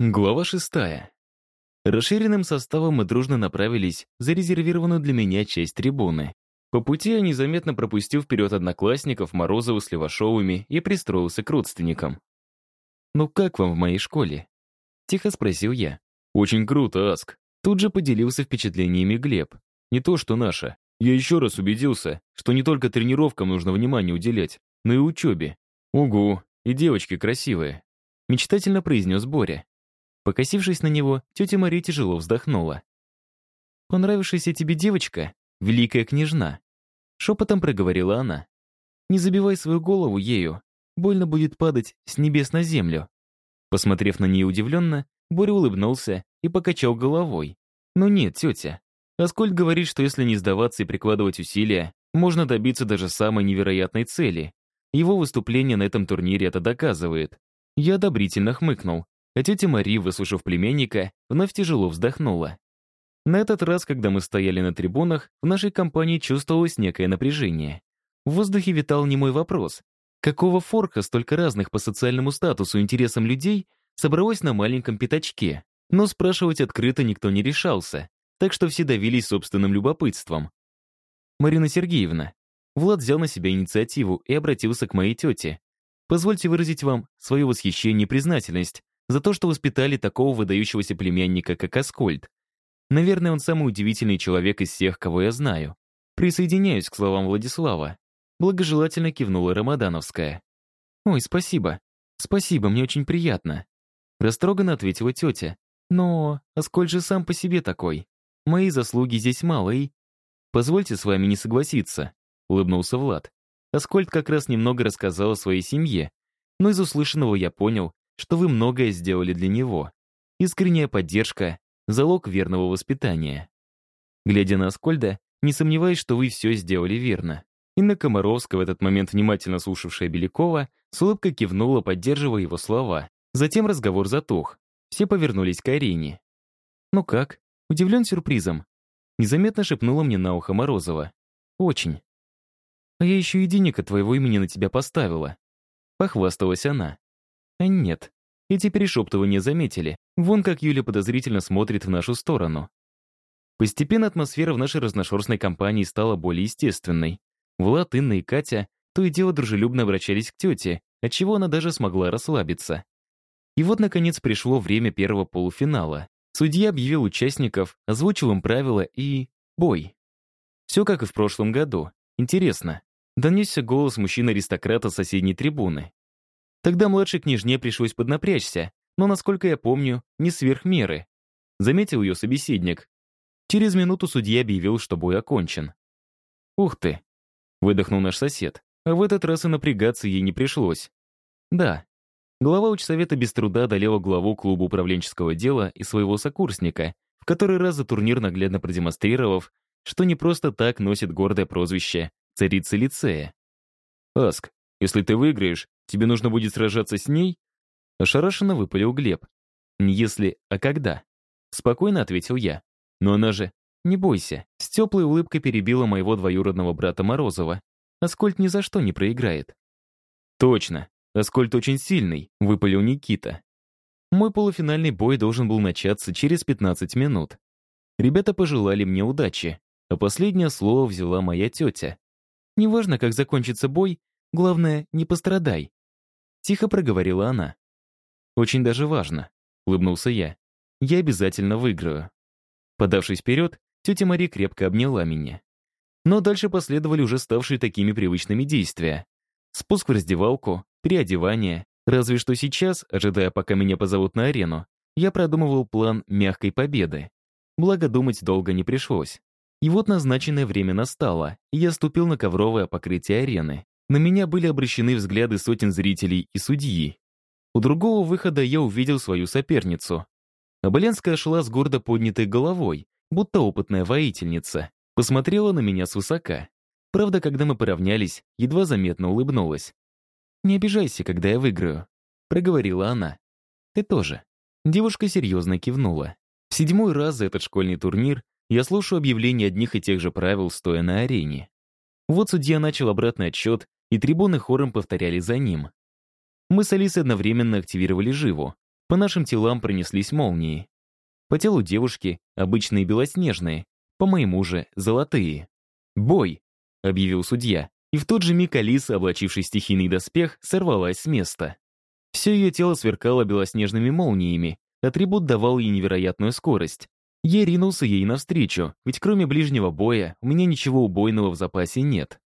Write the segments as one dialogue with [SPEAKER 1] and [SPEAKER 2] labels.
[SPEAKER 1] Глава шестая. Расширенным составом мы дружно направились в зарезервированную для меня часть трибуны. По пути я незаметно пропустил вперед одноклассников Морозову с Левашовыми и пристроился к родственникам. «Ну как вам в моей школе?» Тихо спросил я. «Очень круто, Аск». Тут же поделился впечатлениями Глеб. Не то, что наша. Я еще раз убедился, что не только тренировкам нужно внимание уделять, но и учебе. Угу, и девочки красивые. Мечтательно произнес Боря. Покосившись на него, тетя Мария тяжело вздохнула. «Понравившаяся тебе девочка — великая княжна», — шепотом проговорила она. «Не забивай свою голову ею, больно будет падать с небес на землю». Посмотрев на нее удивленно, Боря улыбнулся и покачал головой. «Ну нет, тетя. Аскольд говорит, что если не сдаваться и прикладывать усилия, можно добиться даже самой невероятной цели. Его выступление на этом турнире это доказывает». Я одобрительно хмыкнул, а тетя Мари, выслушав племянника, вновь тяжело вздохнула. На этот раз, когда мы стояли на трибунах, в нашей компании чувствовалось некое напряжение. В воздухе витал немой вопрос. Какого форка столько разных по социальному статусу и интересам людей собралось на маленьком пятачке? Но спрашивать открыто никто не решался, так что все давились собственным любопытством. «Марина Сергеевна», Влад взял на себя инициативу и обратился к моей тете. «Позвольте выразить вам свое восхищение и признательность за то, что воспитали такого выдающегося племянника, как Аскольд. Наверное, он самый удивительный человек из всех, кого я знаю. Присоединяюсь к словам Владислава. Благожелательно кивнула Рамадановская. «Ой, спасибо. Спасибо, мне очень приятно». Растроганно ответила тетя. «Но Аскольд же сам по себе такой. Мои заслуги здесь мало и...» «Позвольте с вами не согласиться», — улыбнулся Влад. Аскольд как раз немного рассказал о своей семье, но из услышанного я понял, что вы многое сделали для него. Искренняя поддержка — залог верного воспитания. Глядя на Аскольда, не сомневаюсь, что вы все сделали верно. Инна Комаровская, в этот момент внимательно слушавшая Белякова, с улыбкой кивнула, поддерживая его слова. Затем разговор затух. Все повернулись к арене. «Ну как? Удивлен сюрпризом?» Незаметно шепнула мне на ухо Морозова. «Очень. А я еще и денег от твоего имени на тебя поставила». Похвасталась она. А нет. Эти перешептывания заметили. Вон как Юля подозрительно смотрит в нашу сторону. Постепенно атмосфера в нашей разношерстной компании стала более естественной. Влад, Инна и Катя то и дело дружелюбно обращались к тете, отчего она даже смогла расслабиться. И вот, наконец, пришло время первого полуфинала. Судья объявил участников, озвучил им правила и... бой. Все как и в прошлом году. Интересно. Донесся голос мужчины-аристократа соседней трибуны. Тогда младшей княжне пришлось поднапрячься, но, насколько я помню, не сверх меры. Заметил ее собеседник. Через минуту судья объявил, что бой окончен. «Ух ты!» — выдохнул наш сосед. А в этот раз и напрягаться ей не пришлось. Да, глава учсовета без труда одолела главу клуба управленческого дела и своего сокурсника, в который раз за турнир наглядно продемонстрировав, что не просто так носит гордое прозвище «царица лицея». «Аск, если ты выиграешь, тебе нужно будет сражаться с ней?» Ошарашенно выпалил Глеб. «Не если, а когда?» Спокойно ответил я. «Но она же...» «Не бойся», с теплой улыбкой перебила моего двоюродного брата Морозова. «Аскольд ни за что не проиграет». «Точно, Аскольд очень сильный», — выпалил Никита. Мой полуфинальный бой должен был начаться через 15 минут. Ребята пожелали мне удачи, а последнее слово взяла моя тетя. Неважно, как закончится бой, Главное, не пострадай». Тихо проговорила она. «Очень даже важно», — улыбнулся я. «Я обязательно выиграю». Подавшись вперед, тетя Мари крепко обняла меня. Но дальше последовали уже ставшие такими привычными действия. Спуск в раздевалку, переодевание. Разве что сейчас, ожидая, пока меня позовут на арену, я продумывал план мягкой победы. Благо, думать долго не пришлось. И вот назначенное время настало, и я ступил на ковровое покрытие арены. На меня были обращены взгляды сотен зрителей и судьи. У другого выхода я увидел свою соперницу. Оболенская шла с гордо поднятой головой, будто опытная воительница. Посмотрела на меня свысока. Правда, когда мы поравнялись, едва заметно улыбнулась. «Не обижайся, когда я выиграю», — проговорила она. «Ты тоже». Девушка серьезно кивнула. В седьмой раз за этот школьный турнир я слушаю объявления одних и тех же правил, стоя на арене. Вот судья начал обратный отсчет, и трибуны хором повторяли за ним. Мы с Алисой одновременно активировали живу. По нашим телам пронеслись молнии. По телу девушки обычные белоснежные, по моему же золотые. «Бой!» — объявил судья. И в тот же миг Алиса, облачившись стихийный доспех, сорвалась с места. Все ее тело сверкало белоснежными молниями, атрибут давал ей невероятную скорость. Я ринулся ей навстречу, ведь кроме ближнего боя у меня ничего убойного в запасе нет.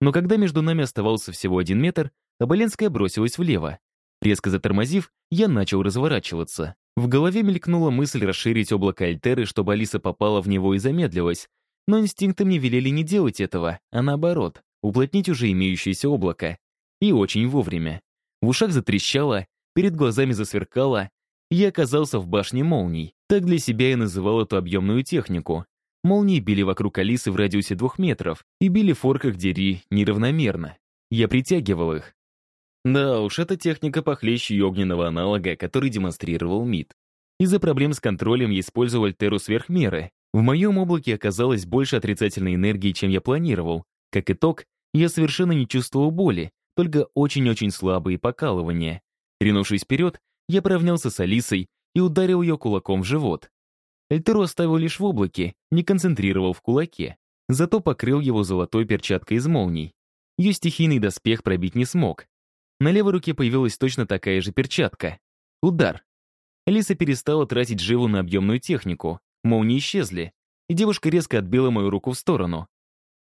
[SPEAKER 1] Но когда между нами оставался всего один метр, Оболенская бросилась влево. Резко затормозив, я начал разворачиваться. В голове мелькнула мысль расширить облако Альтеры, чтобы Алиса попала в него и замедлилась. Но инстинкты мне велели не делать этого, а наоборот, уплотнить уже имеющееся облако. И очень вовремя. В ушах затрещало, перед глазами засверкало, я оказался в башне молний. Так для себя я называл эту объемную технику. Молнии били вокруг Алисы в радиусе двух метров и били в форках Дери неравномерно. Я притягивал их. Да уж, эта техника похлеще и огненного аналога, который демонстрировал МИД. Из-за проблем с контролем я использовал Альтеру сверх меры. В моем облаке оказалось больше отрицательной энергии, чем я планировал. Как итог, я совершенно не чувствовал боли, только очень-очень слабые покалывания. Ринувшись вперед, я поравнялся с Алисой и ударил ее кулаком в живот. Альтеру оставил лишь в облаке, не концентрировал в кулаке. Зато покрыл его золотой перчаткой из молний. Ее стихийный доспех пробить не смог. На левой руке появилась точно такая же перчатка. Удар. Алиса перестала тратить живу на объемную технику. Молнии исчезли, и девушка резко отбила мою руку в сторону.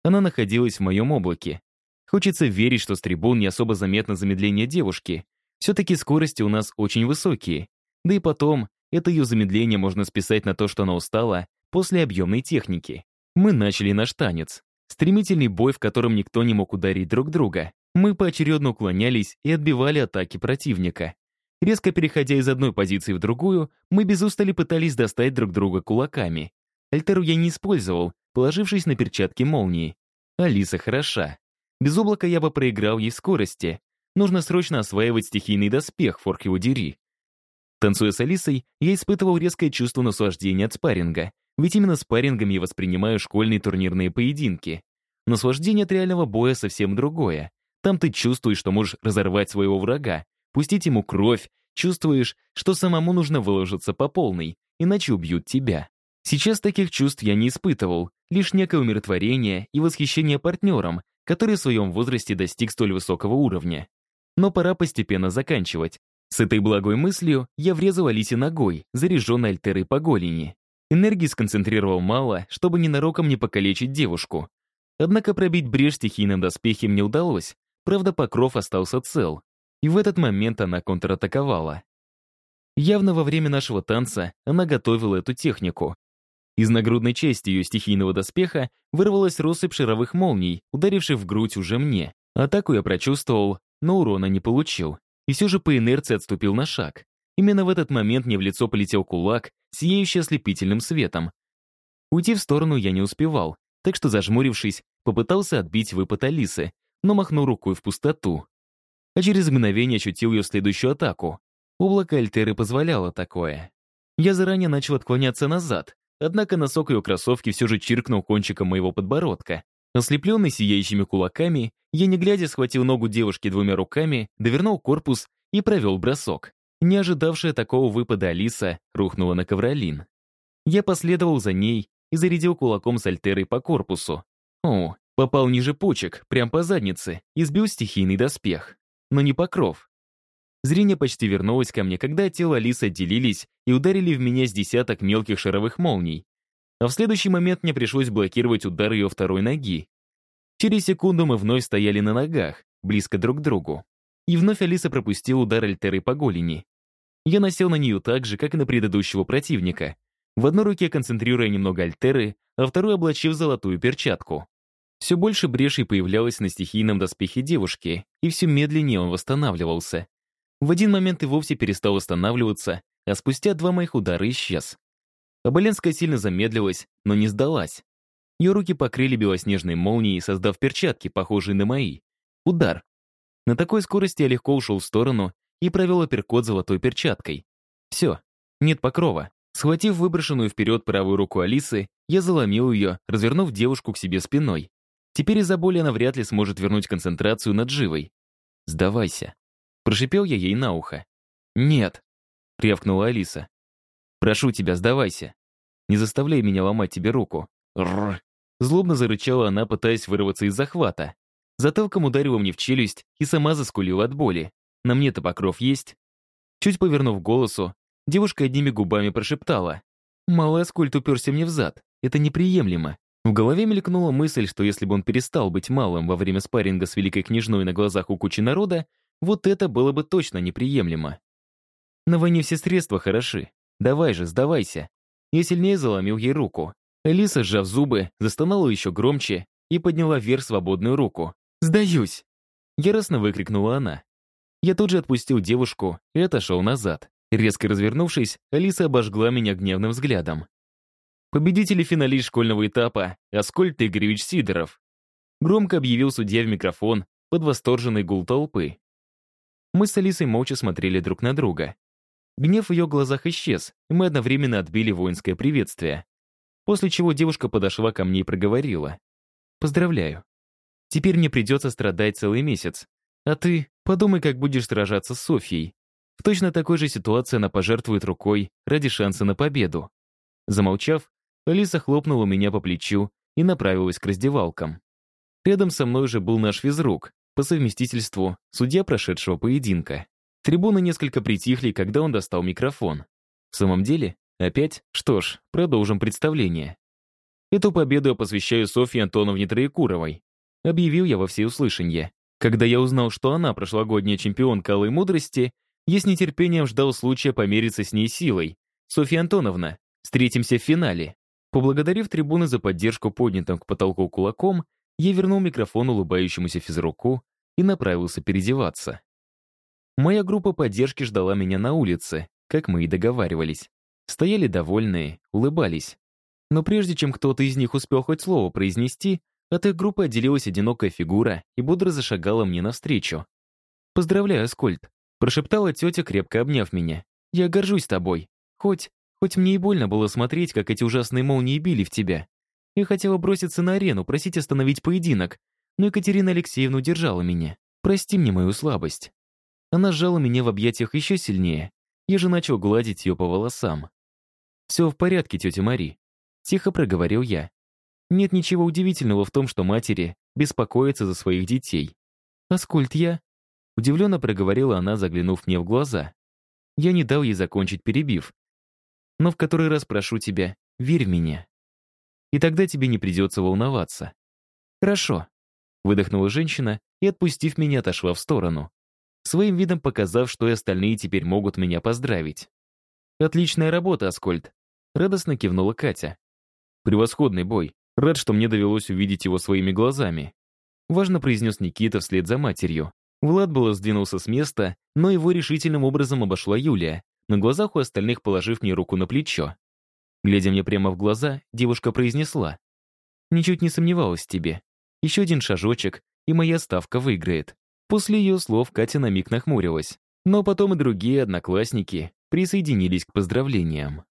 [SPEAKER 1] Она находилась в моем облаке. Хочется верить, что с трибун не особо заметно замедление девушки. Все-таки скорости у нас очень высокие. Да и потом, это ее замедление можно списать на то, что она устала после объемной техники. Мы начали наш танец. Стремительный бой, в котором никто не мог ударить друг друга. Мы поочередно уклонялись и отбивали атаки противника. Резко переходя из одной позиции в другую, мы без устали пытались достать друг друга кулаками. Альтеру я не использовал, положившись на перчатки молнии. Алиса хороша. Без облака я бы проиграл ей скорости. Нужно срочно осваивать стихийный доспех, форк его дери. Танцуя с Алисой, я испытывал резкое чувство наслаждения от спарринга, ведь именно спаррингом я воспринимаю школьные турнирные поединки. Наслаждение от реального боя совсем другое. Там ты чувствуешь, что можешь разорвать своего врага, пустить ему кровь, чувствуешь, что самому нужно выложиться по полной, иначе убьют тебя. Сейчас таких чувств я не испытывал, лишь некое умиротворение и восхищение партнером, который в своем возрасте достиг столь высокого уровня. Но пора постепенно заканчивать. С этой благой мыслью я врезал Алисе ногой, заряженной альтерой по голени. Энергии сконцентрировал мало, чтобы ненароком не покалечить девушку. Однако пробить брешь стихийным доспехом не удалось, Правда, покров остался цел, и в этот момент она контратаковала. Явно во время нашего танца она готовила эту технику. Из нагрудной части ее стихийного доспеха вырвалась россыпь шаровых молний, ударивших в грудь уже мне. Атаку я прочувствовал, но урона не получил. И все же по инерции отступил на шаг. Именно в этот момент мне в лицо полетел кулак, сияющий ослепительным светом. Уйти в сторону я не успевал, так что, зажмурившись, попытался отбить выпад Алисы, но махнул рукой в пустоту. А через мгновение ощутил ее следующую атаку. Облако Альтеры позволяло такое. Я заранее начал отклоняться назад, однако носок ее кроссовки все же чиркнул кончиком моего подбородка. Ослепленный сияющими кулаками, я не глядя схватил ногу девушки двумя руками, довернул корпус и провел бросок. Не ожидавшая такого выпада Алиса рухнула на ковролин. Я последовал за ней и зарядил кулаком с альтерой по корпусу. О, Попал ниже почек, прям по заднице, и сбил стихийный доспех. Но не покров. Зрение почти вернулось ко мне, когда тело Алисы отделились и ударили в меня с десяток мелких шаровых молний. А в следующий момент мне пришлось блокировать удар ее второй ноги. Через секунду мы вновь стояли на ногах, близко друг к другу. И вновь Алиса пропустила удар Альтеры по голени. Я насел на нее так же, как и на предыдущего противника. В одной руке концентрируя немного Альтеры, а второй облачив золотую перчатку. Все больше брешей появлялось на стихийном доспехе девушки, и все медленнее он восстанавливался. В один момент и вовсе перестал восстанавливаться, а спустя два моих удара исчез. Оболенская сильно замедлилась, но не сдалась. Ее руки покрыли белоснежной молнией, создав перчатки, похожие на мои. Удар. На такой скорости я легко ушел в сторону и провел апперкот золотой перчаткой. Все, нет покрова. Схватив выброшенную вперед правую руку Алисы, я заломил ее, развернув девушку к себе спиной. Теперь из-за боли она вряд ли сможет вернуть концентрацию над живой. «Сдавайся». Прошипел я ей на ухо. «Нет». рявкнула Алиса. «Прошу тебя, сдавайся. Не заставляй меня ломать тебе руку». Рррр. Злобно зарычала она, пытаясь вырваться из захвата. Затылком ударила мне в челюсть и сама заскулила от боли. На мне-то покров есть. Чуть повернув голосу, девушка одними губами прошептала. «Малый аскольд уперся мне в зад. Это неприемлемо». В голове мелькнула мысль, что если бы он перестал быть малым во время спарринга с великой княжной на глазах у кучи народа, вот это было бы точно неприемлемо. На войне все средства хороши. Давай же, сдавайся. Я сильнее заломил ей руку. Элиса, сжав зубы, застонала еще громче и подняла вверх свободную руку. «Сдаюсь!» Яростно выкрикнула она. Я тут же отпустил девушку и отошел назад. Резко развернувшись, Алиса обожгла меня гневным взглядом. Победитель и финалист школьного этапа Аскольд Игоревич Сидоров. Громко объявил судья в микрофон под восторженный гул толпы. Мы с Алисой молча смотрели друг на друга. Гнев в ее глазах исчез, и мы одновременно отбили воинское приветствие. После чего девушка подошла ко мне и проговорила. «Поздравляю. Теперь мне придется страдать целый месяц. А ты подумай, как будешь сражаться с Софьей. В точно такой же ситуации она пожертвует рукой ради шанса на победу». Замолчав, Алиса хлопнула меня по плечу и направилась к раздевалкам. Рядом со мной уже был наш физрук, по совместительству судья прошедшего поединка. Трибуны несколько притихли, когда он достал микрофон. В самом деле, опять? Что ж, продолжим представление. Эту победу я посвящаю Софье Антоновне Троекуровой. Объявил я во всеуслышание. Когда я узнал, что она прошлогодняя чемпионка Алой Мудрости, я с нетерпением ждал случая помериться с ней силой. Софья Антоновна, встретимся в финале. Поблагодарив трибуны за поддержку поднятым к потолку кулаком, я вернул микрофон улыбающемуся физруку и направился переодеваться. Моя группа поддержки ждала меня на улице, как мы и договаривались. Стояли довольные, улыбались. Но прежде чем кто-то из них успел хоть слово произнести, от их группы отделилась одинокая фигура и бодро зашагала мне навстречу. «Поздравляю, Аскольд», — прошептала тетя, крепко обняв меня. «Я горжусь тобой. Хоть, хоть мне и больно было смотреть, как эти ужасные молнии били в тебя. Я хотела броситься на арену, просить остановить поединок, но Екатерина Алексеевна удержала меня. Прости мне мою слабость. Она сжала меня в объятиях еще сильнее. Я же начал гладить ее по волосам. «Все в порядке, тетя Мари», — тихо проговорил я. Нет ничего удивительного в том, что матери беспокоятся за своих детей. «Аскольд, я...» Удивленно проговорила она, заглянув мне в глаза. Я не дал ей закончить, перебив. «Но в который раз прошу тебя, верь в меня и тогда тебе не придется волноваться. Хорошо. Выдохнула женщина и, отпустив меня, отошла в сторону. Своим видом показав, что и остальные теперь могут меня поздравить. «Отличная работа, Аскольд!» Радостно кивнула Катя. «Превосходный бой. Рад, что мне довелось увидеть его своими глазами». Важно произнес Никита вслед за матерью. Влад было сдвинулся с места, но его решительным образом обошла Юлия, на глазах у остальных положив мне руку на плечо. Глядя мне прямо в глаза, девушка произнесла. «Ничуть не сомневалась тебе. Еще один шажочек, и моя ставка выиграет». После ее слов Катя на миг нахмурилась. Но потом и другие одноклассники присоединились к поздравлениям.